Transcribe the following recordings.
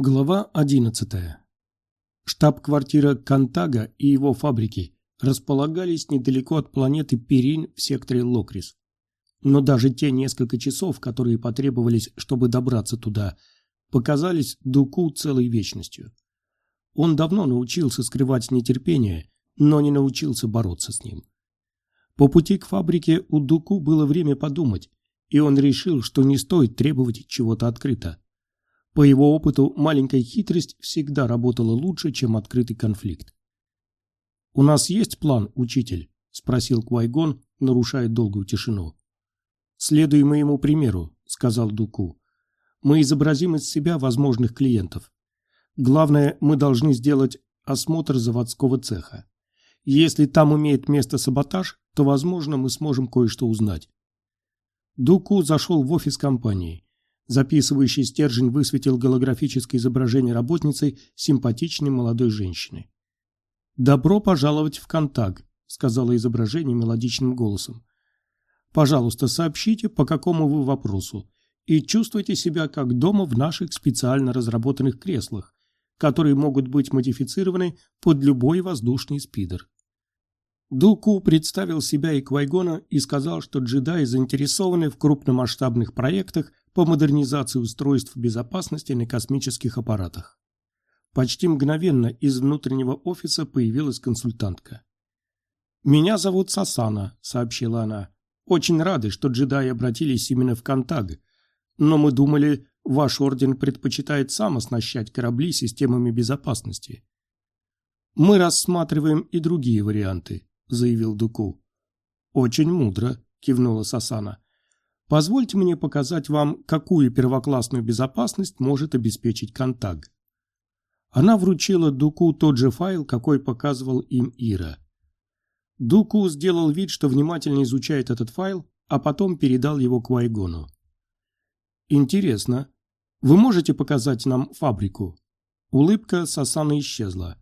Глава 11. Штаб-квартира Кантага и его фабрики располагались недалеко от планеты Перин в секторе Локрис. Но даже те несколько часов, которые потребовались, чтобы добраться туда, показались Дуку целой вечностью. Он давно научился скрывать нетерпение, но не научился бороться с ним. По пути к фабрике у Дуку было время подумать, и он решил, что не стоит требовать чего-то открыто. По его опыту, маленькая хитрость всегда работала лучше, чем открытый конфликт. «У нас есть план, учитель?» – спросил Квайгон, нарушая долгую тишину. «Следуй моему примеру», – сказал Дуку. «Мы изобразим из себя возможных клиентов. Главное, мы должны сделать осмотр заводского цеха. Если там имеет место саботаж, то, возможно, мы сможем кое-что узнать». Дуку зашел в офис компании. Записывающий стержень высветил голографическое изображение работницы симпатичной молодой женщины. «Добро пожаловать в Контакт», — сказала изображение мелодичным голосом. «Пожалуйста, сообщите, по какому вы вопросу, и чувствуйте себя как дома в наших специально разработанных креслах, которые могут быть модифицированы под любой воздушный спидер». Дуку представил себя и Квайгона и сказал, что джедаи заинтересованы в крупномасштабных проектах по модернизации устройств безопасности на космических аппаратах. Почти мгновенно из внутреннего офиса появилась консультантка. «Меня зовут Сасана», — сообщила она. «Очень рады, что джедаи обратились именно в Контаг. Но мы думали, ваш орден предпочитает сам оснащать корабли системами безопасности». «Мы рассматриваем и другие варианты», — заявил Дуку. «Очень мудро», — кивнула Сасана. Позвольте мне показать вам, какую первоклассную безопасность может обеспечить Контаг. Она вручила Дуку тот же файл, какой показывал им Ира. Дуку сделал вид, что внимательно изучает этот файл, а потом передал его к Вайгону. «Интересно. Вы можете показать нам фабрику?» Улыбка Сасана исчезла.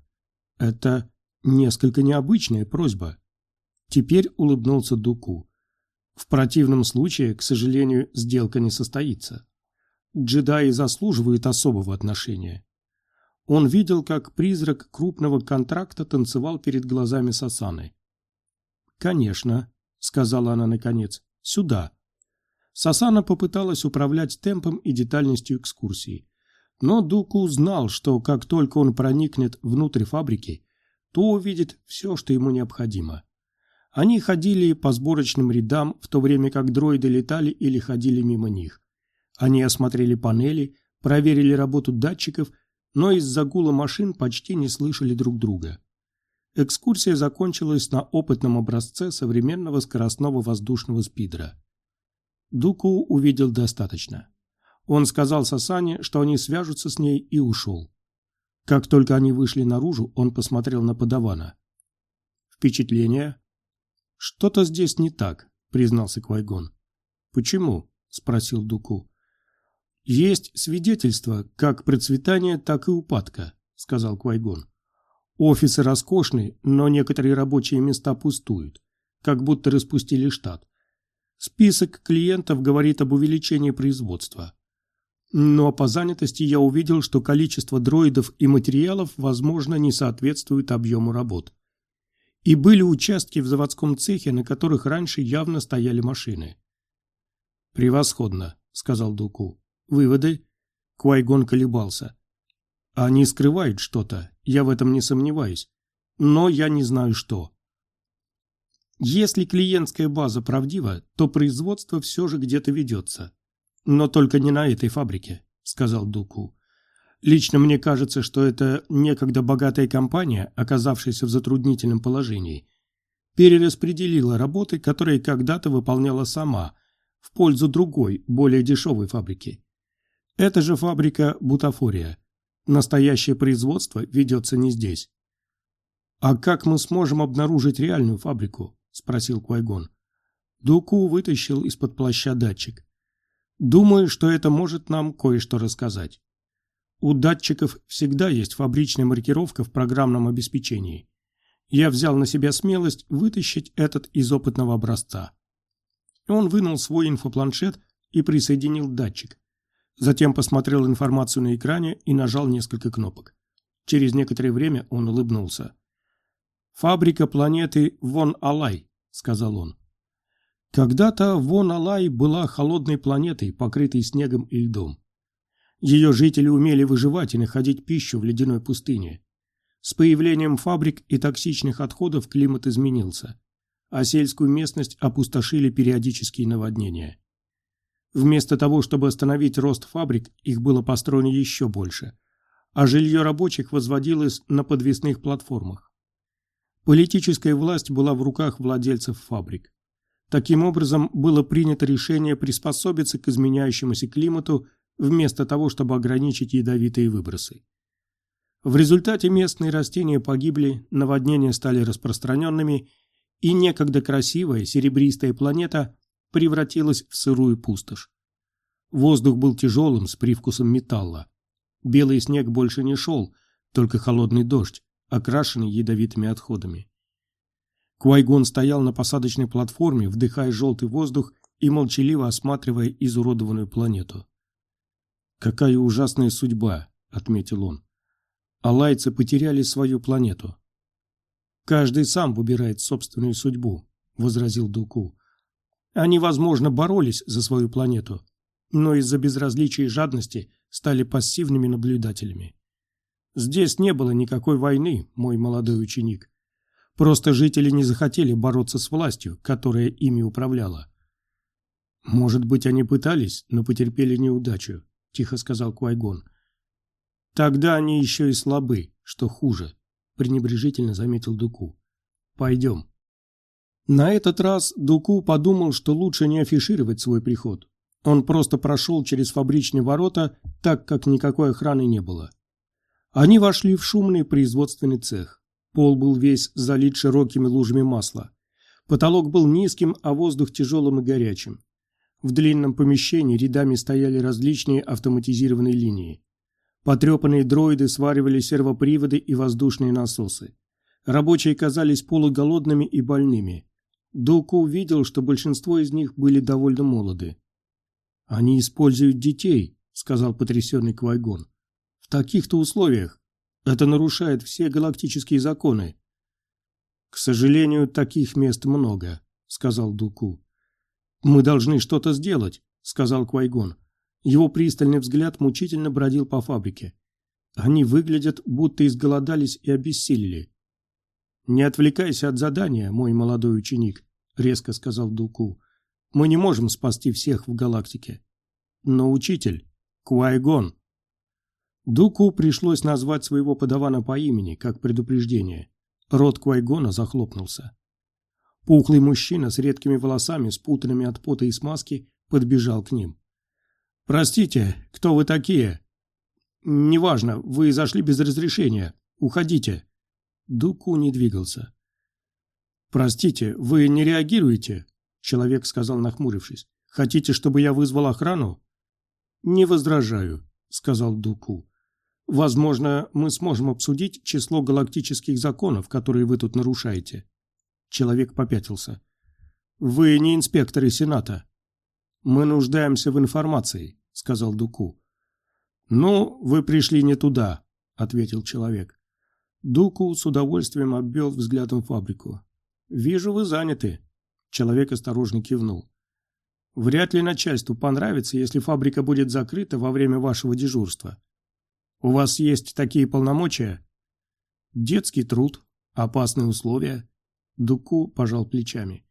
«Это несколько необычная просьба». Теперь улыбнулся Дуку. В противном случае, к сожалению, сделка не состоится. Джедаи заслуживают особого отношения. Он видел, как призрак крупного контракта танцевал перед глазами Сасаны. «Конечно», — сказала она наконец, — «сюда». Сасана попыталась управлять темпом и детальностью экскурсии. Но Дуку знал, что как только он проникнет внутрь фабрики, то увидит все, что ему необходимо. Они ходили по сборочным рядам, в то время как дроиды летали или ходили мимо них. Они осмотрели панели, проверили работу датчиков, но из-за гула машин почти не слышали друг друга. Экскурсия закончилась на опытном образце современного скоростного воздушного спидера. Дуку увидел достаточно. Он сказал Сасане, что они свяжутся с ней, и ушел. Как только они вышли наружу, он посмотрел на подавана. «Впечатление?» «Что-то здесь не так», — признался Квайгон. «Почему?» — спросил Дуку. «Есть свидетельства как процветания, так и упадка», — сказал Квайгон. «Офисы роскошные, но некоторые рабочие места пустуют, как будто распустили штат. Список клиентов говорит об увеличении производства. Но по занятости я увидел, что количество дроидов и материалов, возможно, не соответствует объему работ. И были участки в заводском цехе, на которых раньше явно стояли машины. «Превосходно», — сказал Дуку. «Выводы?» Квайгон колебался. «Они скрывают что-то, я в этом не сомневаюсь. Но я не знаю что». Если клиентская база правдива, то производство все же где-то ведется. Но только не на этой фабрике, сказал Дуку. Лично мне кажется, что это некогда богатая компания, оказавшаяся в затруднительном положении, перераспределила работы, которые когда-то выполняла сама, в пользу другой, более дешевой фабрики. Это же фабрика «Бутафория». Настоящее производство ведется не здесь. «А как мы сможем обнаружить реальную фабрику?» – спросил Квайгон. Дуку вытащил из-под плаща датчик. «Думаю, что это может нам кое-что рассказать». У датчиков всегда есть фабричная маркировка в программном обеспечении. Я взял на себя смелость вытащить этот из опытного образца. Он вынул свой инфопланшет и присоединил датчик. Затем посмотрел информацию на экране и нажал несколько кнопок. Через некоторое время он улыбнулся. «Фабрика планеты Вон-Алай», — сказал он. Когда-то Вон-Алай была холодной планетой, покрытой снегом и льдом. Ее жители умели выживать и находить пищу в ледяной пустыне. С появлением фабрик и токсичных отходов климат изменился, а сельскую местность опустошили периодические наводнения. Вместо того, чтобы остановить рост фабрик, их было построено еще больше, а жилье рабочих возводилось на подвесных платформах. Политическая власть была в руках владельцев фабрик. Таким образом, было принято решение приспособиться к изменяющемуся климату вместо того, чтобы ограничить ядовитые выбросы. В результате местные растения погибли, наводнения стали распространенными, и некогда красивая серебристая планета превратилась в сырую пустошь. Воздух был тяжелым, с привкусом металла. Белый снег больше не шел, только холодный дождь, окрашенный ядовитыми отходами. Куайгон стоял на посадочной платформе, вдыхая желтый воздух и молчаливо осматривая изуродованную планету. «Какая ужасная судьба», — отметил он. «Алайцы потеряли свою планету». «Каждый сам выбирает собственную судьбу», — возразил Дуку. «Они, возможно, боролись за свою планету, но из-за безразличия и жадности стали пассивными наблюдателями. Здесь не было никакой войны, мой молодой ученик. Просто жители не захотели бороться с властью, которая ими управляла. «Может быть, они пытались, но потерпели неудачу», – тихо сказал Куайгон. «Тогда они еще и слабы, что хуже», – пренебрежительно заметил Дуку. «Пойдем». На этот раз Дуку подумал, что лучше не афишировать свой приход. Он просто прошел через фабричные ворота, так как никакой охраны не было. Они вошли в шумный производственный цех. Пол был весь залит широкими лужами масла. Потолок был низким, а воздух тяжелым и горячим. В длинном помещении рядами стояли различные автоматизированные линии. Потрепанные дроиды сваривали сервоприводы и воздушные насосы. Рабочие казались полуголодными и больными. Доку увидел, что большинство из них были довольно молоды. «Они используют детей», — сказал потрясенный Квайгон. «В таких-то условиях. Это нарушает все галактические законы. К сожалению, таких мест много, сказал Дуку. Мы должны что-то сделать, сказал Квайгон. Его пристальный взгляд мучительно бродил по фабрике. Они выглядят, будто изголодались и обессилели. «Не отвлекайся от задания, мой молодой ученик», — резко сказал Дуку. «Мы не можем спасти всех в галактике». «Но учитель, Куайгон, Дуку пришлось назвать своего подавана по имени, как предупреждение. Рот Квайгона захлопнулся. Пухлый мужчина с редкими волосами, спутанными от пота и смазки, подбежал к ним. «Простите, кто вы такие?» «Неважно, вы зашли без разрешения. Уходите». Дуку не двигался. «Простите, вы не реагируете?» Человек сказал, нахмурившись. «Хотите, чтобы я вызвал охрану?» «Не возражаю», — сказал Дуку. Возможно, мы сможем обсудить число галактических законов, которые вы тут нарушаете. Человек попятился. Вы не инспекторы Сената. Мы нуждаемся в информации, сказал Дуку. Ну, вы пришли не туда, ответил человек. Дуку с удовольствием обвел взглядом фабрику. «Вижу, вы заняты». Человек осторожно кивнул. «Вряд ли начальству понравится, если фабрика будет закрыта во время вашего дежурства. У вас есть такие полномочия? Детский труд, опасные условия. Дуку пожал плечами.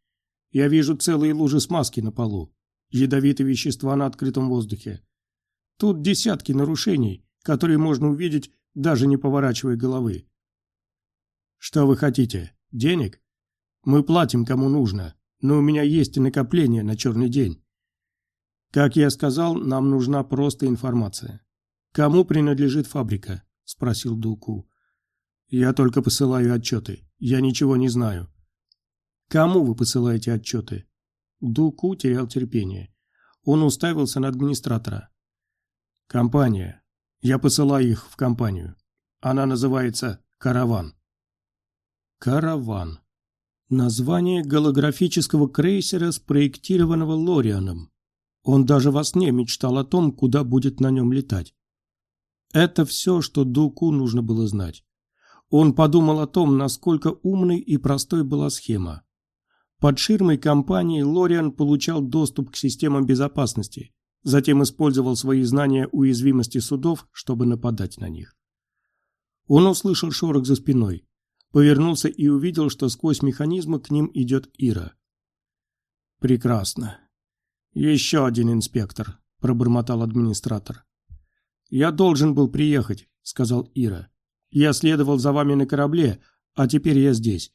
Я вижу целые лужи смазки на полу, ядовитые вещества на открытом воздухе. Тут десятки нарушений, которые можно увидеть, даже не поворачивая головы. Что вы хотите? Денег? Мы платим кому нужно, но у меня есть и накопление на черный день. Как я сказал, нам нужна просто информация. «Кому принадлежит фабрика?» – спросил Дуку. «Я только посылаю отчеты. Я ничего не знаю». «Кому вы посылаете отчеты?» Дуку терял терпение. Он уставился на администратора. «Компания. Я посылаю их в компанию. Она называется «Караван». «Караван». Название голографического крейсера, спроектированного Лорианом. Он даже во сне мечтал о том, куда будет на нем летать. Это все, что Дуку нужно было знать. Он подумал о том, насколько умной и простой была схема. Под ширмой компании Лориан получал доступ к системам безопасности, затем использовал свои знания уязвимости судов, чтобы нападать на них. Он услышал шорох за спиной, повернулся и увидел, что сквозь механизмы к ним идет Ира. «Прекрасно. Еще один инспектор», – пробормотал администратор. «Я должен был приехать», – сказал Ира. «Я следовал за вами на корабле, а теперь я здесь.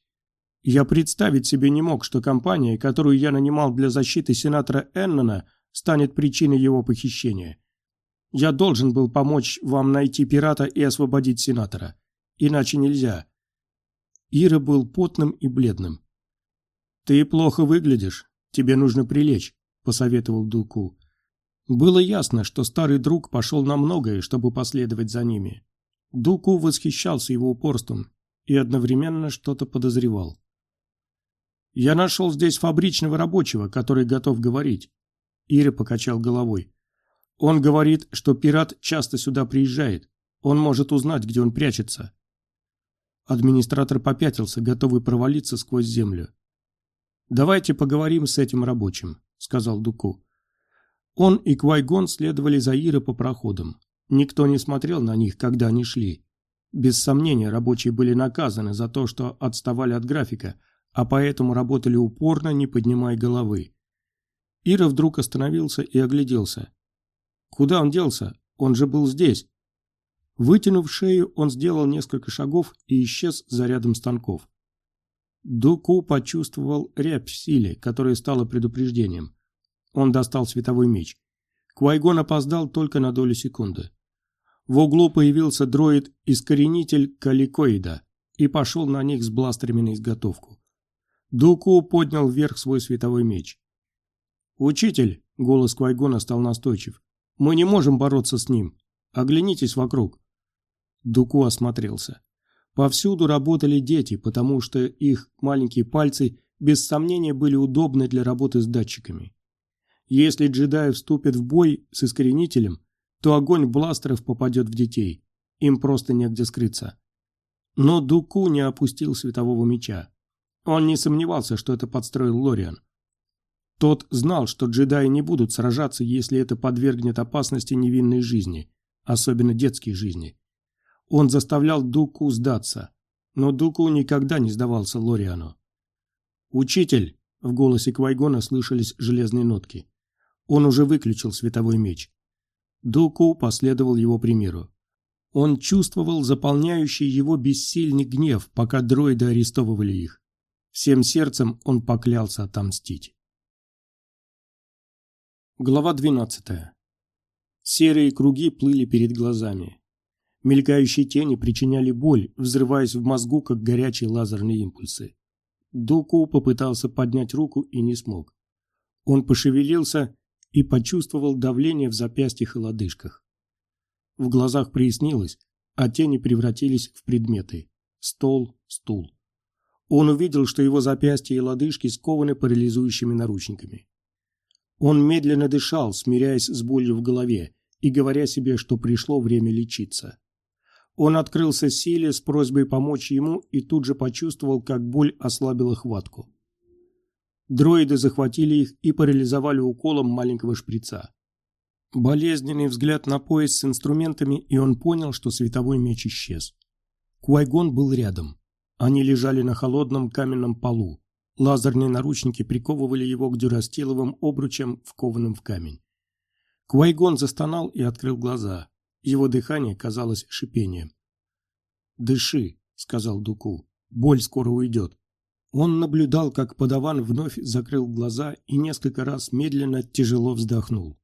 Я представить себе не мог, что компания, которую я нанимал для защиты сенатора Эннона, станет причиной его похищения. Я должен был помочь вам найти пирата и освободить сенатора. Иначе нельзя». Ира был потным и бледным. «Ты плохо выглядишь. Тебе нужно прилечь», – посоветовал Дуку. Было ясно, что старый друг пошел на многое, чтобы последовать за ними. Дуку восхищался его упорством и одновременно что-то подозревал. «Я нашел здесь фабричного рабочего, который готов говорить». Ира покачал головой. «Он говорит, что пират часто сюда приезжает. Он может узнать, где он прячется». Администратор попятился, готовый провалиться сквозь землю. «Давайте поговорим с этим рабочим», — сказал Дуку. Он и Квайгон следовали за Ирой по проходам. Никто не смотрел на них, когда они шли. Без сомнения, рабочие были наказаны за то, что отставали от графика, а поэтому работали упорно, не поднимая головы. Ира вдруг остановился и огляделся. Куда он делся? Он же был здесь. Вытянув шею, он сделал несколько шагов и исчез за рядом станков. Дуку почувствовал рябь в силе, которая стала предупреждением. Он достал световой меч. Квайгон опоздал только на долю секунды. В углу появился дроид-искоренитель Каликоида и пошел на них с бластерами на изготовку. Дуку поднял вверх свой световой меч. «Учитель!» — голос Квайгона стал настойчив. «Мы не можем бороться с ним. Оглянитесь вокруг». Дуку осмотрелся. Повсюду работали дети, потому что их маленькие пальцы без сомнения были удобны для работы с датчиками. Если джедаи вступят в бой с искоренителем, то огонь бластеров попадет в детей. Им просто негде скрыться. Но Дуку не опустил светового меча. Он не сомневался, что это подстроил Лориан. Тот знал, что джедаи не будут сражаться, если это подвергнет опасности невинной жизни, особенно детской жизни. Он заставлял Дуку сдаться, но Дуку никогда не сдавался Лориану. «Учитель!» — в голосе Квайгона слышались железные нотки. Он уже выключил световой меч. Дуку последовал его примеру. Он чувствовал заполняющий его бессильный гнев, пока дроиды арестовывали их. Всем сердцем он поклялся отомстить. Глава 12. Серые круги плыли перед глазами. Мелькающие тени причиняли боль, взрываясь в мозгу, как горячие лазерные импульсы. Дуку попытался поднять руку и не смог. Он пошевелился и почувствовал давление в запястьях и лодыжках. В глазах прояснилось, а тени превратились в предметы. Стол, стул. Он увидел, что его запястья и лодыжки скованы парализующими наручниками. Он медленно дышал, смиряясь с болью в голове и говоря себе, что пришло время лечиться. Он открылся силе с просьбой помочь ему и тут же почувствовал, как боль ослабила хватку. Дроиды захватили их и парализовали уколом маленького шприца. Болезненный взгляд на пояс с инструментами, и он понял, что световой меч исчез. Куайгон был рядом. Они лежали на холодном каменном полу. Лазерные наручники приковывали его к дюрастиловым обручам, вкованным в камень. Куайгон застонал и открыл глаза. Его дыхание казалось шипением. «Дыши», — сказал Дуку. «Боль скоро уйдет». Он наблюдал, как подаван вновь закрыл глаза и несколько раз медленно тяжело вздохнул.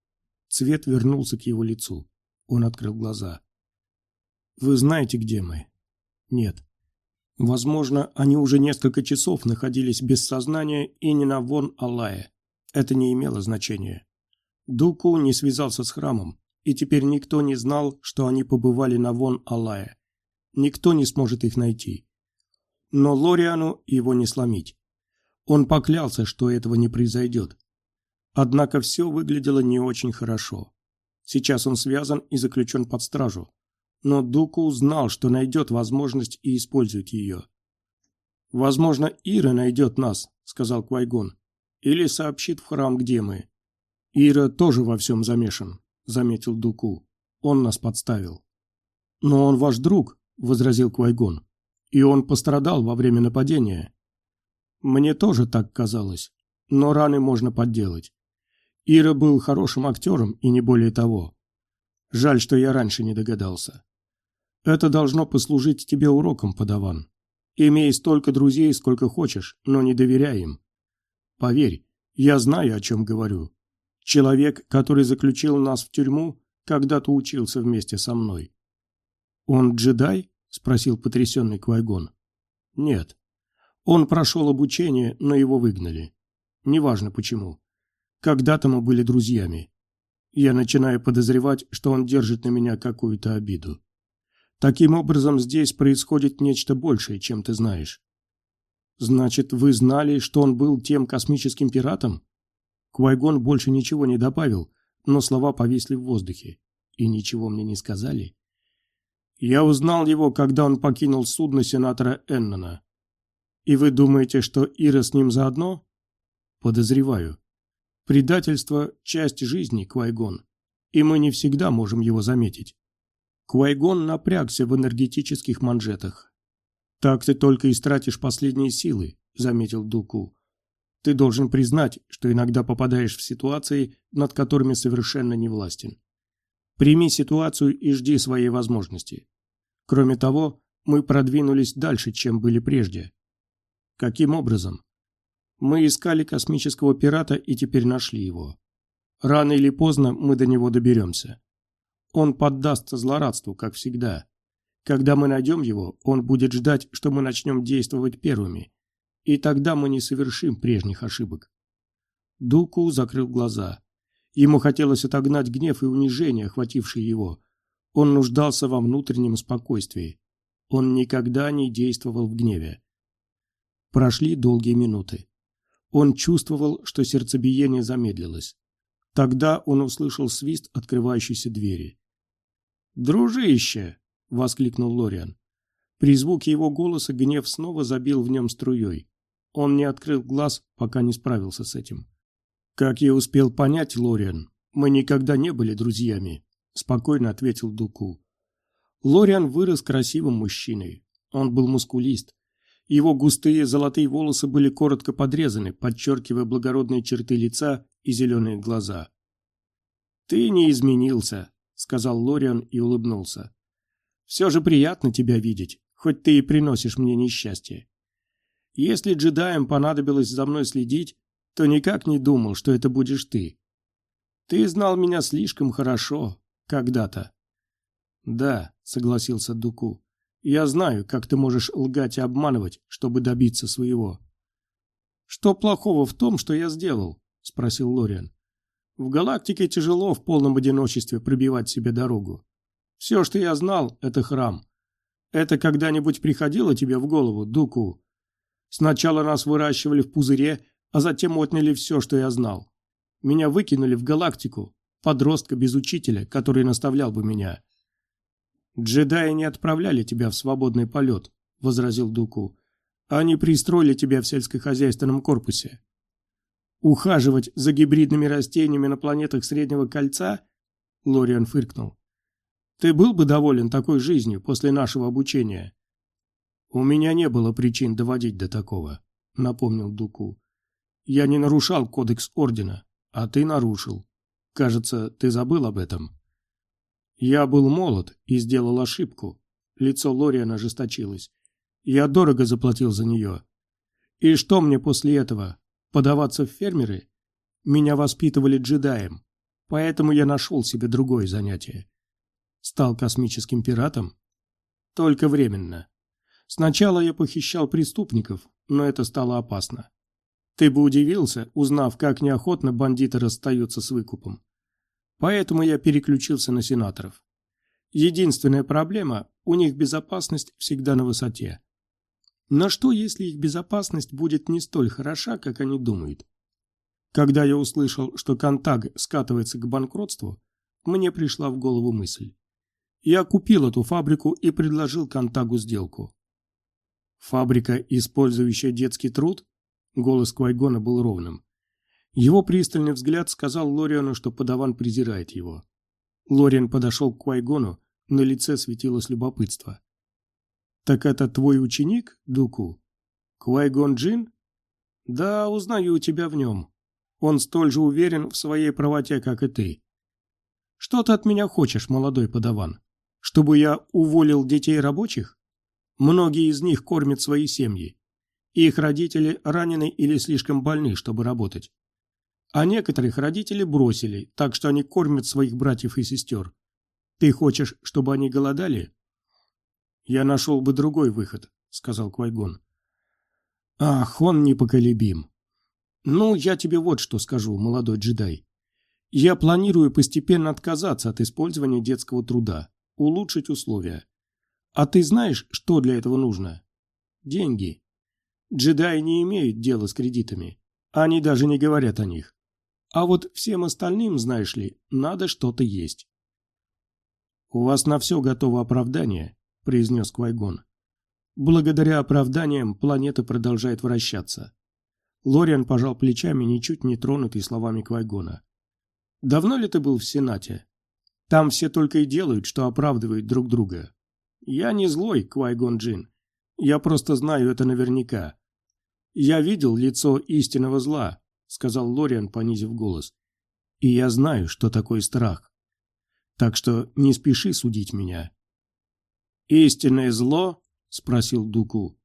Цвет вернулся к его лицу. Он открыл глаза. «Вы знаете, где мы?» «Нет». Возможно, они уже несколько часов находились без сознания и не на вон Аллае. Это не имело значения. Дуку не связался с храмом, и теперь никто не знал, что они побывали на вон Аллае. Никто не сможет их найти. Но Лориану его не сломить. Он поклялся, что этого не произойдет. Однако все выглядело не очень хорошо. Сейчас он связан и заключен под стражу. Но Дуку знал, что найдет возможность и использует ее. «Возможно, Ира найдет нас», — сказал Квайгон. «Или сообщит в храм, где мы». «Ира тоже во всем замешан», — заметил Дуку. «Он нас подставил». «Но он ваш друг», — возразил Квайгон. «И он пострадал во время нападения». «Мне тоже так казалось, но раны можно подделать. Ира был хорошим актером и не более того. Жаль, что я раньше не догадался. Это должно послужить тебе уроком, подаван. Имей столько друзей, сколько хочешь, но не доверяй им. Поверь, я знаю, о чем говорю. Человек, который заключил нас в тюрьму, когда-то учился вместе со мной. «Он джедай?» – спросил потрясенный Квайгон. «Нет. Он прошел обучение, но его выгнали. Неважно почему. Когда-то мы были друзьями. Я начинаю подозревать, что он держит на меня какую-то обиду. Таким образом, здесь происходит нечто большее, чем ты знаешь. Значит, вы знали, что он был тем космическим пиратом? Квайгон больше ничего не добавил, но слова повисли в воздухе. И ничего мне не сказали. Я узнал его, когда он покинул судно сенатора Эннона. И вы думаете, что Ира с ним заодно? Подозреваю. Предательство – часть жизни, Квайгон. И мы не всегда можем его заметить. Квайгон напрягся в энергетических манжетах. «Так ты только истратишь последние силы», — заметил Дуку. «Ты должен признать, что иногда попадаешь в ситуации, над которыми совершенно не властен. Прими ситуацию и жди своей возможности. Кроме того, мы продвинулись дальше, чем были прежде. Каким образом? Мы искали космического пирата и теперь нашли его. Рано или поздно мы до него доберемся. Он поддастся злорадству, как всегда. Когда мы найдем его, он будет ждать, что мы начнем действовать первыми. И тогда мы не совершим прежних ошибок. Дуку закрыл глаза. Ему хотелось отогнать гнев и унижение, охватившие его. Он нуждался во внутреннем спокойствии. Он никогда не действовал в гневе. Прошли долгие минуты. Он чувствовал, что сердцебиение замедлилось. Тогда он услышал свист открывающейся двери. «Дружище!» — воскликнул Лориан. При звуке его голоса гнев снова забил в нем струей. Он не открыл глаз, пока не справился с этим. «Как я успел понять, Лориан, мы никогда не были друзьями», — спокойно ответил Дуку. Лориан вырос красивым мужчиной. Он был мускулист. Его густые золотые волосы были коротко подрезаны, подчеркивая благородные черты лица и зеленые глаза. «Ты не изменился», — сказал Лориан и улыбнулся. «Все же приятно тебя видеть, хоть ты и приносишь мне несчастье. Если джедаям понадобилось за мной следить, то никак не думал, что это будешь ты. Ты знал меня слишком хорошо, когда-то». «Да», — согласился Дуку, — «я знаю, как ты можешь лгать и обманывать, чтобы добиться своего». «Что плохого в том, что я сделал?» — спросил Лориан. В галактике тяжело в полном одиночестве пробивать себе дорогу. Все, что я знал, это храм. Это когда-нибудь приходило тебе в голову, Дуку? Сначала нас выращивали в пузыре, а затем отняли все, что я знал. Меня выкинули в галактику, подростка без учителя, который наставлял бы меня. «Джедаи не отправляли тебя в свободный полет», — возразил Дуку. «Они пристроили тебя в сельскохозяйственном корпусе. Ухаживать за гибридными растениями на планетах Среднего Кольца? Лориан фыркнул. Ты был бы доволен такой жизнью после нашего обучения? У меня не было причин доводить до такого, напомнил Дуку. Я не нарушал кодекс Ордена, а ты нарушил. Кажется, ты забыл об этом. Я был молод и сделал ошибку. Лицо Лориана ожесточилось. Я дорого заплатил за нее. И что мне после этого? Подаваться в фермеры? Меня воспитывали джедаем, поэтому я нашел себе другое занятие. Стал космическим пиратом? Только временно. Сначала я похищал преступников, но это стало опасно. Ты бы удивился, узнав, как неохотно бандиты расстаются с выкупом. Поэтому я переключился на сенаторов. Единственная проблема – у них безопасность всегда на высоте. Но что, если их безопасность будет не столь хороша, как они думают? Когда я услышал, что Контаг скатывается к банкротству, мне пришла в голову мысль. Я купил эту фабрику и предложил Контагу сделку. Фабрика, использующая детский труд? Голос Квайгона был ровным. Его пристальный взгляд сказал Лориану, что подаван презирает его. Лориан подошел к Квайгону, на лице светилось любопытство. «Так это твой ученик, Дуку? Квайгон Джин?» «Да, узнаю тебя в нем. Он столь же уверен в своей правоте, как и ты. Что ты от меня хочешь, молодой подаван? Чтобы я уволил детей рабочих? Многие из них кормят свои семьи. Их родители ранены или слишком больны, чтобы работать. А некоторых родители бросили, так что они кормят своих братьев и сестер. Ты хочешь, чтобы они голодали? Я нашел бы другой выход, сказал Квайгон. Ах, он непоколебим. Ну, я тебе вот что скажу, молодой джедай. Я планирую постепенно отказаться от использования детского труда, улучшить условия. А ты знаешь, что для этого нужно? Деньги. Джедаи не имеют дела с кредитами. Они даже не говорят о них. А вот всем остальным, знаешь ли, надо что-то есть. «У вас на все готово оправдание», – произнес Квайгон. «Благодаря оправданиям планета продолжает вращаться». Лориан пожал плечами, ничуть не тронутый словами Квайгона. «Давно ли ты был в Сенате? Там все только и делают, что оправдывают друг друга. Я не злой, Квайгон Джин. Я просто знаю это наверняка. Я видел лицо истинного зла, сказал Лориан, понизив голос. И я знаю, что такое страх. Так что не спеши судить меня. Истинное зло? спросил Дуку.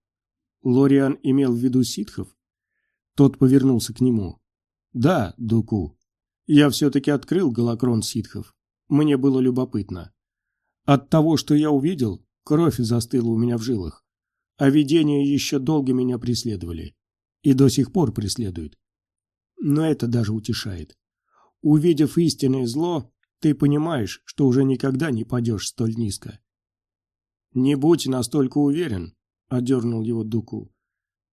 Лориан имел в виду ситхов? Тот повернулся к нему. Да, Дуку. Я все-таки открыл голокрон ситхов. Мне было любопытно. От того, что я увидел, кровь застыла у меня в жилах. А видения еще долго меня преследовали. И до сих пор преследуют. Но это даже утешает. Увидев истинное зло, ты понимаешь, что уже никогда не падешь столь низко. «Не будь настолько уверен», — одернул его Дуку.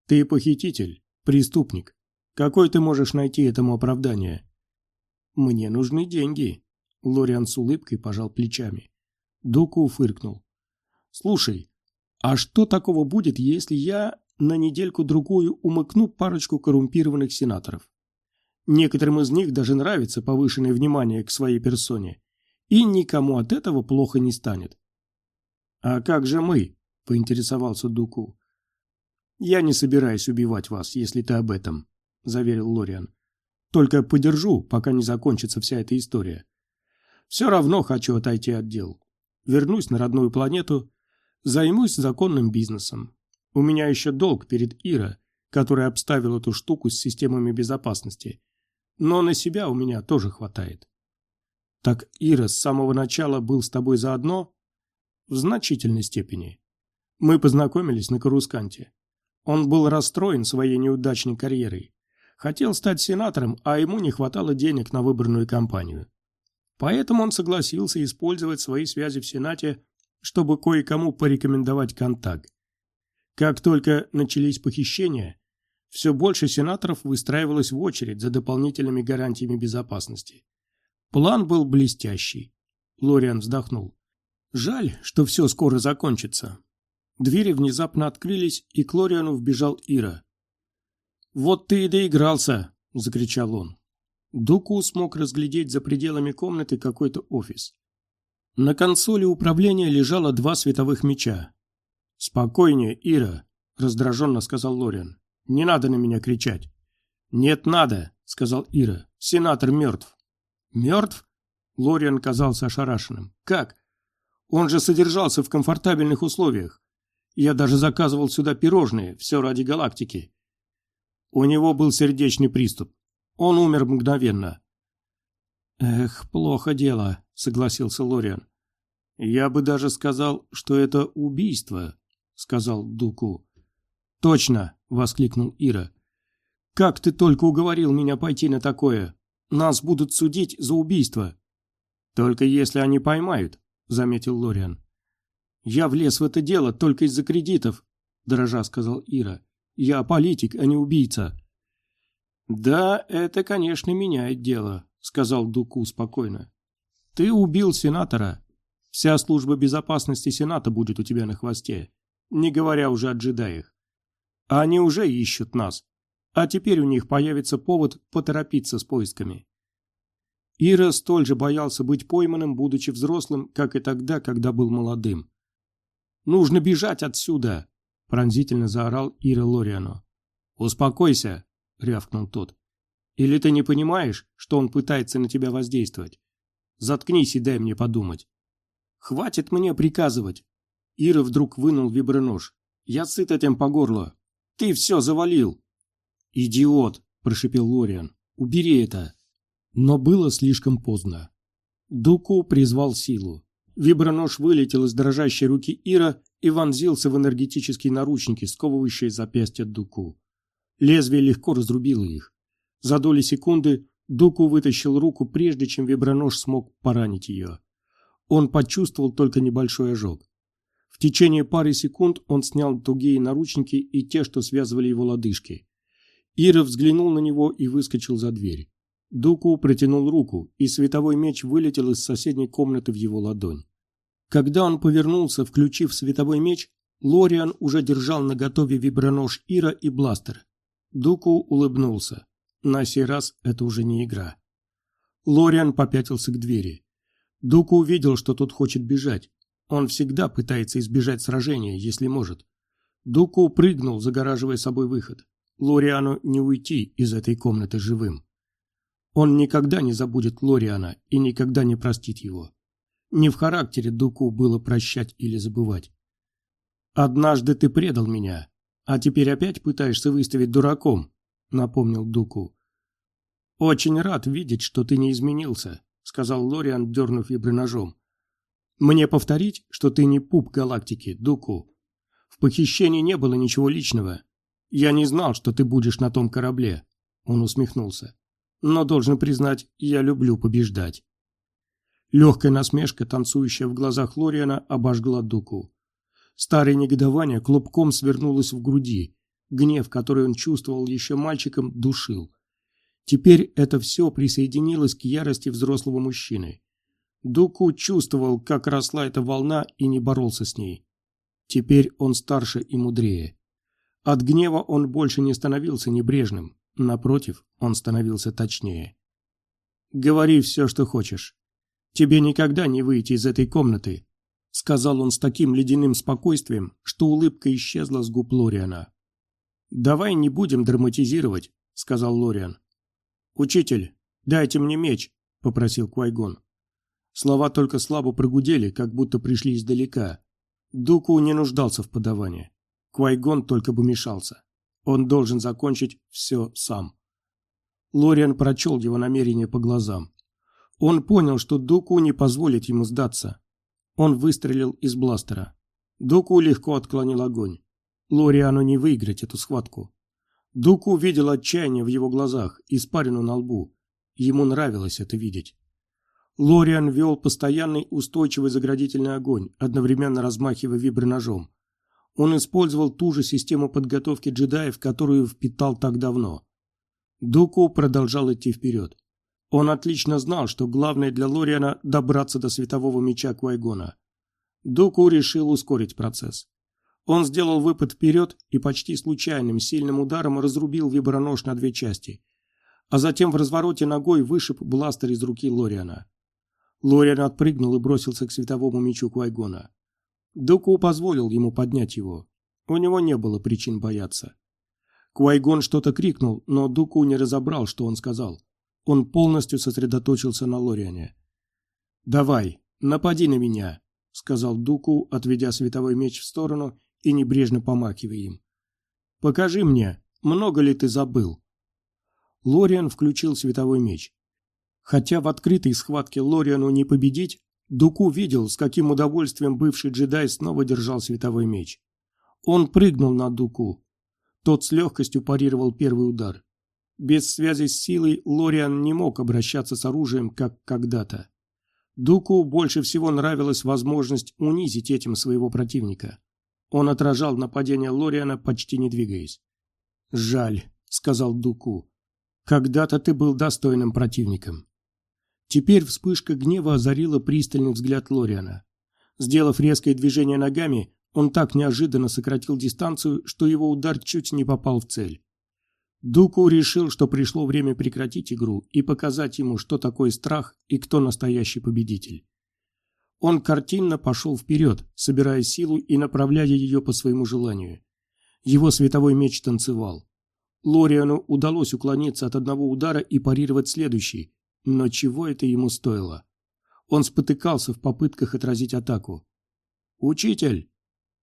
«Ты похититель, преступник. Какой ты можешь найти этому оправдание?» «Мне нужны деньги», — Лориан с улыбкой пожал плечами. Дуку фыркнул. «Слушай, а что такого будет, если я на недельку-другую умыкну парочку коррумпированных сенаторов? Некоторым из них даже нравится повышенное внимание к своей персоне, и никому от этого плохо не станет. «А как же мы?» – поинтересовался Дуку. «Я не собираюсь убивать вас, если ты об этом», – заверил Лориан. «Только подержу, пока не закончится вся эта история. Все равно хочу отойти от дел. Вернусь на родную планету, займусь законным бизнесом. У меня еще долг перед Ира, который обставил эту штуку с системами безопасности, но на себя у меня тоже хватает. Так Ира с самого начала был с тобой заодно? В значительной степени. Мы познакомились на Карусканте. Он был расстроен своей неудачной карьерой. Хотел стать сенатором, а ему не хватало денег на выбранную кампанию. Поэтому он согласился использовать свои связи в Сенате, чтобы кое-кому порекомендовать контакт. Как только начались похищения, все больше сенаторов выстраивалось в очередь за дополнительными гарантиями безопасности. План был блестящий. Лориан вздохнул. Жаль, что все скоро закончится. Двери внезапно открылись, и к Лориану вбежал Ира. «Вот ты и доигрался!» – закричал он. Дуку смог разглядеть за пределами комнаты какой-то офис. На консоли управления лежало два световых меча. «Спокойнее, Ира», – раздраженно сказал Лориан. Не надо на меня кричать. Нет, надо, сказал Ира. Сенатор мертв. Мертв? Лориан казался ошарашенным. Как? Он же содержался в комфортабельных условиях. Я даже заказывал сюда пирожные, все ради галактики. У него был сердечный приступ. Он умер мгновенно. Эх, плохо дело, согласился Лориан. Я бы даже сказал, что это убийство, сказал Дуку. Точно, — воскликнул Ира. «Как ты только уговорил меня пойти на такое? Нас будут судить за убийство». «Только если они поймают», — заметил Лориан. «Я влез в это дело только из-за кредитов», — дрожа сказал Ира. «Я политик, а не убийца». «Да, это, конечно, меняет дело», — сказал Дуку спокойно. «Ты убил сенатора. Вся служба безопасности Сената будет у тебя на хвосте, не говоря уже о джедаях. Они уже ищут нас, а теперь у них появится повод поторопиться с поисками». Ира столь же боялся быть пойманным, будучи взрослым, как и тогда, когда был молодым. «Нужно бежать отсюда!» – пронзительно заорал Ира Лориану. «Успокойся!» — рявкнул тот. «Или ты не понимаешь, что он пытается на тебя воздействовать? Заткнись и дай мне подумать». «Хватит мне приказывать!» Ира вдруг вынул вибронож. «Я сыт этим по горло. Ты все завалил!» «Идиот!» – прошипел Лориан. «Убери это!» Но было слишком поздно. Дуку призвал силу. Вибронож вылетел из дрожащей руки Ира и вонзился в энергетические наручники, сковывающие запястья Дуку. Лезвие легко разрубило их. За доли секунды Дуку вытащил руку, прежде чем вибронож смог поранить ее. Он почувствовал только небольшой ожог. В течение пары секунд он снял тугие наручники и те, что связывали его лодыжки. Ира взглянул на него и выскочил за дверь. Дуку протянул руку, и световой меч вылетел из соседней комнаты в его ладонь. Когда он повернулся, включив световой меч, Лориан уже держал наготове вибронож Ира и бластер. Дуку улыбнулся. На сей раз это уже не игра. Лориан попятился к двери. Дуку увидел, что тот хочет бежать. Он всегда пытается избежать сражения, если может. Дуку прыгнул, загораживая собой выход. Лориану не уйти из этой комнаты живым. Он никогда не забудет Лориана и никогда не простит его. Не в характере Дуку было прощать или забывать. «Однажды ты предал меня, а теперь опять пытаешься выставить дураком», — напомнил Дуку. «Очень рад видеть, что ты не изменился», — сказал Лориан, дернув виброножом. «Мне повторить, что ты не пуп галактики, Дуку. В похищении не было ничего личного. Я не знал, что ты будешь на том корабле», — он усмехнулся. «Но, должен признать, я люблю побеждать». Легкая насмешка, танцующая в глазах Лориана, обожгла Дуку. Старое негодование клубком свернулось в груди. Гнев, который он чувствовал еще мальчиком, душил. Теперь это все присоединилось к ярости взрослого мужчины. Дуку чувствовал, как росла эта волна и не боролся с ней. Теперь он старше и мудрее. От гнева он больше не становился небрежным. Напротив, он становился точнее. «Говори все, что хочешь. Тебе никогда не выйти из этой комнаты, — сказал он с таким ледяным спокойствием, что улыбка исчезла с губ Лориана. «Давай не будем драматизировать», — сказал Лориан. «Учитель, дайте мне меч», — попросил Квайгон. Слова только слабо прогудели, как будто пришли издалека. Дуку не нуждался в подавании. Квайгон только бы мешался. Он должен закончить все сам. Лориан прочел его намерение по глазам. Он понял, что Дуку не позволит ему сдаться. Он выстрелил из бластера. Дуку легко отклонил огонь. Лориану не выиграть эту схватку. Дуку видел отчаяние в его глазах, испарину на лбу. Ему нравилось это видеть. Лориан вел постоянный устойчивый заградительный огонь, одновременно размахивая виброножом. Он использовал ту же систему подготовки джедаев, которую впитал так давно. Дуку продолжал идти вперед. Он отлично знал, что главное для Лориана – добраться до светового меча Квайгона. Дуку решил ускорить процесс. Он сделал выпад вперед и почти случайным сильным ударом разрубил вибронож на две части, а затем в развороте ногой вышиб бластер из руки Лориана. Лориан отпрыгнул и бросился к световому мечу Квайгона. Дуку позволил ему поднять его. У него не было причин бояться. Квайгон что-то крикнул, но Дуку не разобрал, что он сказал. Он полностью сосредоточился на Лориане. «Давай, напади на меня», — сказал Дуку, отведя световой меч в сторону и небрежно помахивая им. «Покажи мне, много ли ты забыл?» Лориан включил световой меч. Хотя в открытой схватке Лориану не победить, Дуку видел, с каким удовольствием бывший джедай снова держал световой меч. Он прыгнул на Дуку. Тот с легкостью парировал первый удар. Без связи с силой Лориан не мог обращаться с оружием, как когда-то. Дуку больше всего нравилась возможность унизить этим своего противника. Он отражал нападение Лориана, почти не двигаясь. «Жаль», — сказал Дуку. Когда-то ты был достойным противником. Теперь вспышка гнева озарила пристальный взгляд Лориана. Сделав резкое движение ногами, он так неожиданно сократил дистанцию, что его удар чуть не попал в цель. Дуку решил, что пришло время прекратить игру и показать ему, что такое страх и кто настоящий победитель. Он картинно пошел вперед, собирая силу и направляя ее по своему желанию. Его световой меч танцевал. Лориану удалось уклониться от одного удара и парировать следующий, но чего это ему стоило? Он спотыкался в попытках отразить атаку. «Учитель!»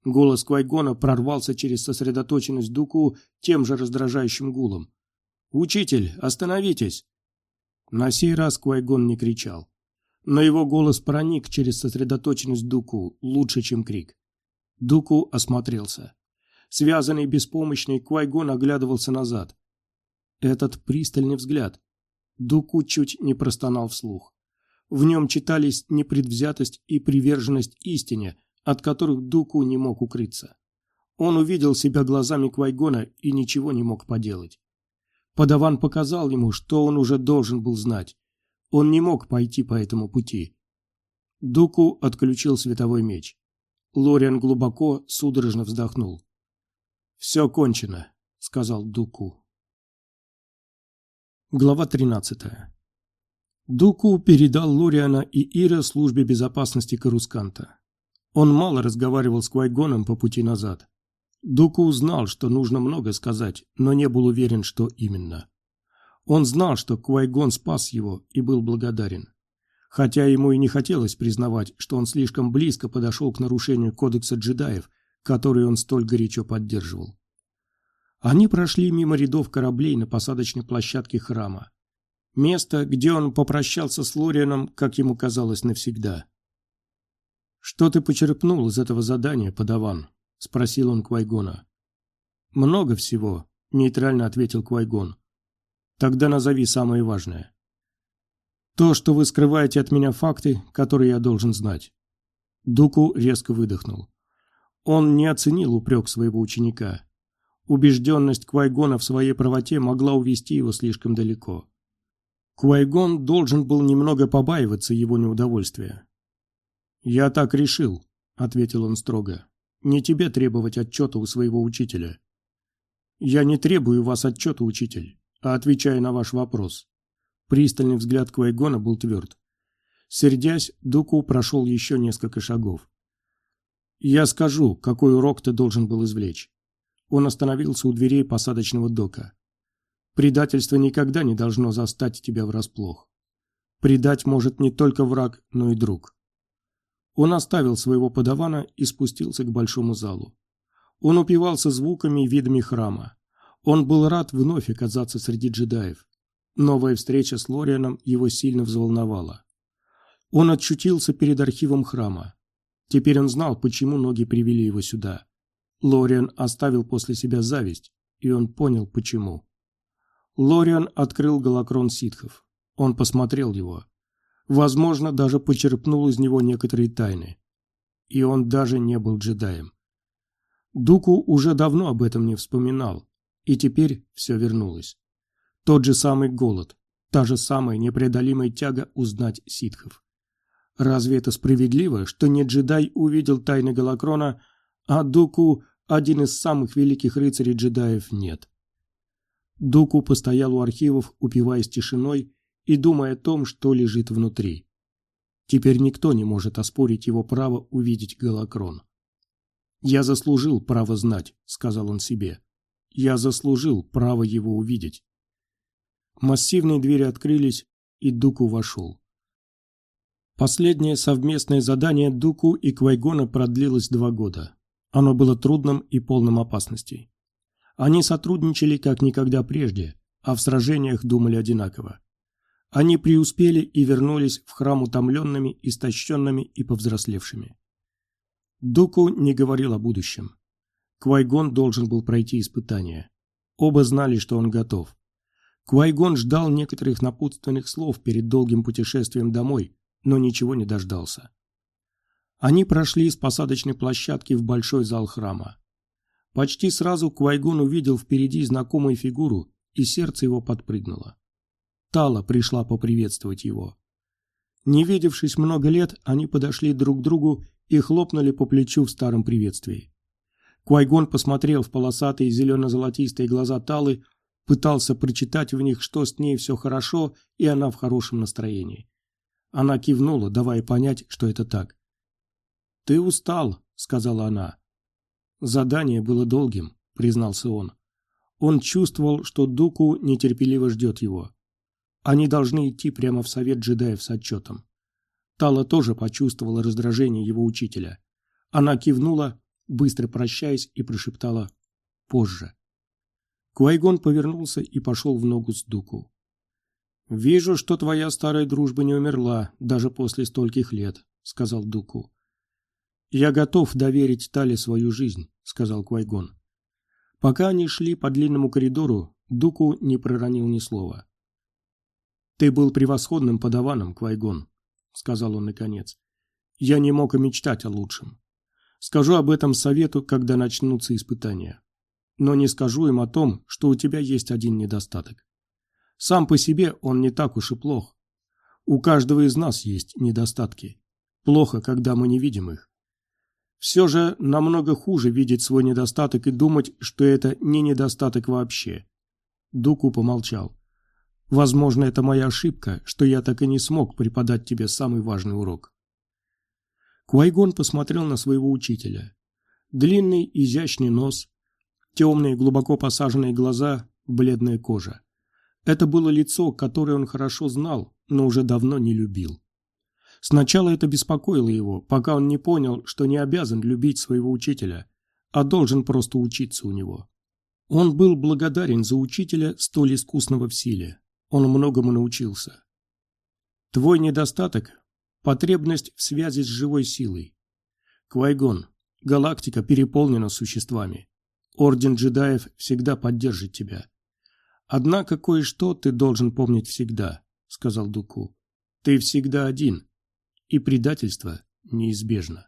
Голос Квайгона прорвался через сосредоточенность Дуку тем же раздражающим гулом. «Учитель, остановитесь!» На сей раз Квайгон не кричал. Но его голос проник через сосредоточенность Дуку лучше, чем крик. Дуку осмотрелся. Связанный беспомощный Квайгон оглядывался назад. Этот пристальный взгляд. Дуку чуть не простонал вслух. В нем читались непредвзятость и приверженность истине, от которых Дуку не мог укрыться. Он увидел себя глазами Квайгона и ничего не мог поделать. Подаван показал ему, что он уже должен был знать. Он не мог пойти по этому пути. Дуку отключил световой меч. Лориан глубоко, судорожно вздохнул. «Все кончено», — сказал Дуку. Глава 13. Дуку передал Лориана и Ира службе безопасности Карусканта. Он мало разговаривал с Квайгоном по пути назад. Дуку узнал, что нужно много сказать, но не был уверен, что именно. Он знал, что Квайгон спас его и был благодарен. Хотя ему и не хотелось признавать, что он слишком близко подошел к нарушению кодекса джедаев, который он столь горячо поддерживал. Они прошли мимо рядов кораблей на посадочной площадке храма. Место, где он попрощался с Лорианом, как ему казалось, навсегда. «Что ты почерпнул из этого задания, подаван?» – спросил он Квайгона. «Много всего», – нейтрально ответил Квайгон. «Тогда назови самое важное». «То, что вы скрываете от меня факты, которые я должен знать». Дуку резко выдохнул. Он не оценил упрек своего ученика. Убежденность Квайгона в своей правоте могла увести его слишком далеко. Квайгон должен был немного побаиваться его неудовольствия. «Я так решил», — ответил он строго. «Не тебе требовать отчета у своего учителя». «Я не требую вас отчета, учитель, а отвечаю на ваш вопрос». Пристальный взгляд Квайгона был тверд. Сердясь, Дуку прошел еще несколько шагов. «Я скажу, какой урок ты должен был извлечь». Он остановился у дверей посадочного дока. «Предательство никогда не должно застать тебя врасплох. Предать может не только враг, но и друг. Он оставил своего подавана и спустился к большому залу. Он упивался звуками и видами храма. Он был рад вновь оказаться среди джедаев. Новая встреча с Лорианом его сильно взволновала. Он отчутился перед архивом храма. Теперь он знал, почему ноги привели его сюда. Лориан оставил после себя зависть, и он понял, почему. Лориан открыл голокрон ситхов. Он посмотрел его возможно, даже почерпнул из него некоторые тайны. И он даже не был джедаем. Дуку уже давно об этом не вспоминал, и теперь все вернулось. Тот же самый голод, та же самая непреодолимая тяга узнать ситхов. Разве это справедливо, что не джедай увидел тайны Галакрона, а Дуку, один из самых великих рыцарей джедаев, нет? Дуку постоял у архивов, упиваясь тишиной и думая о том, что лежит внутри. Теперь никто не может оспорить его право увидеть Галакрон. «Я заслужил право знать», — сказал он себе. «Я заслужил право его увидеть». Массивные двери открылись, и Дуку вошел. Последнее совместное задание Дуку и Квайгона продлилось два года. Оно было трудным и полным опасностей. Они сотрудничали как никогда прежде, а в сражениях думали одинаково. Они преуспели и вернулись в храм утомленными, истощенными и повзрослевшими. Дуку не говорил о будущем. Квайгон должен был пройти испытание. Оба знали, что он готов. Квайгон ждал некоторых напутственных слов перед долгим путешествием домой, но ничего не дождался. Они прошли с посадочной площадки в большой зал храма. Почти сразу Квайгон увидел впереди знакомую фигуру и сердце его подпрыгнуло. Тала пришла поприветствовать его. Не видевшись много лет, они подошли друг к другу и хлопнули по плечу в старом приветствии. Куайгон посмотрел в полосатые зелено-золотистые глаза Талы, пытался прочитать в них, что с ней все хорошо, и она в хорошем настроении. Она кивнула, давая понять, что это так. «Ты устал», — сказала она. «Задание было долгим», — признался он. Он чувствовал, что Дуку нетерпеливо ждет его. Они должны идти прямо в совет джедаев с отчетом. Тала тоже почувствовала раздражение его учителя. Она кивнула, быстро прощаясь, и прошептала «позже». Куайгон повернулся и пошел в ногу с Дуку. «Вижу, что твоя старая дружба не умерла, даже после стольких лет», — сказал Дуку. «Я готов доверить Тале свою жизнь», — сказал Куайгон. Пока они шли по длинному коридору, Дуку не проронил ни слова. «Ты был превосходным подаваном, Квайгон», — сказал он наконец. «Я не мог и мечтать о лучшем. Скажу об этом совету, когда начнутся испытания. Но не скажу им о том, что у тебя есть один недостаток. Сам по себе он не так уж и плох. У каждого из нас есть недостатки. Плохо, когда мы не видим их. Все же намного хуже видеть свой недостаток и думать, что это не недостаток вообще. Дуку помолчал. Возможно, это моя ошибка, что я так и не смог преподать тебе самый важный урок. Куайгон посмотрел на своего учителя. Длинный, изящный нос, темные, глубоко посаженные глаза, бледная кожа. Это было лицо, которое он хорошо знал, но уже давно не любил. Сначала это беспокоило его, пока он не понял, что не обязан любить своего учителя, а должен просто учиться у него. Он был благодарен за учителя, столь искусного в силе. Он многому научился. Твой недостаток – потребность в связи с живой силой. Квайгон, галактика переполнена существами. Орден джедаев всегда поддержит тебя. Однако кое-что ты должен помнить всегда, сказал Дуку. Ты всегда один, и предательство неизбежно.